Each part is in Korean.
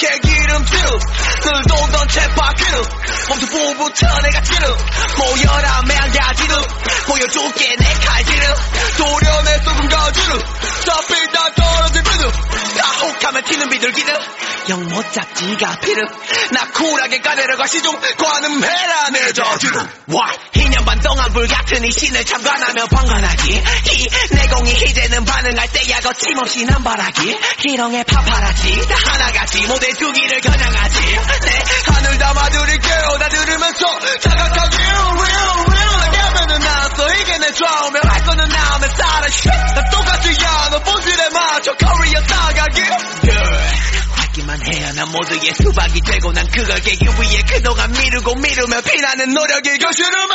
이렇게 기름뜨 늘 돌던 챗바퀴 몸투부부터 내가 지름 모여라 매한가지름 보여줄게 내 칼지름 도련의 쏟은 거주름 썩필다 떨어진 비듬 다혹하면 튀는 비둘기름 영못 잡지가 피름 나 쿨하게 까내려가 시중 관음해라 내 저지름 년반 동안 불같은 이 신을 참관하며 방관하기. 이 내공이 이제는 반응할 때야 거침없이 남바라기. 기렁의 파파라치 다 하나같이 모델 두기를 겨냥하지. 내 하늘 담아드릴게요 나 들으면서 자각하기. Real real 내면은 나왔어 이게 내 좌우명 할 거는 나오면 살아 shit 나 똑같이 야너 본질에 맞춰 커리어 싸가기 하기만 해야 난 모두의 수박이 되고 난 그걸 계기 위해 그동안 미루고 미루며 피나는 노력이 교실음에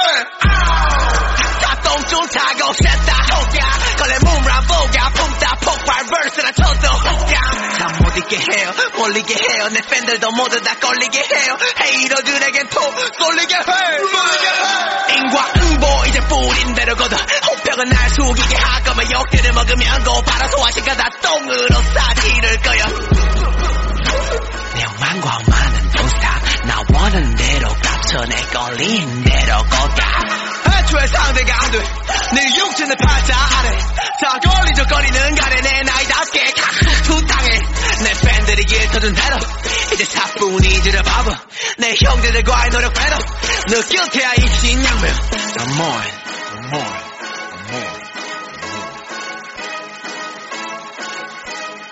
다 똥줄타고 셋다 혹야? 걸레 몸랑 보가 품다 폭발 verse나 쳐도 혹야? 난못 잊게 해요 몰리게 해요. 내 팬들도 모두 다 걸리게 해요. 헤이러들에겐 톡 쏠리게 해 인과 응보 이제 뿌린 대로 걷어. 호평은 날 숙이게 할 거면 욕들을 먹으면 고바라 소화시켜 다 똥으로 싸지를 거야 내 걸린 대로 걷가. 애초에 상대가 안돼네 육체는 팔자 아래. 다 걸리적거리는 가래. 내 나이답게 각수 땅에 내 팬들이 일터준 대로 이제 사뿐히 들어봐봐. 내 형제들과의 노력 배로 느낄 테야 입신양면 I'm more I'm more I'm more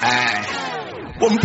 Ay. One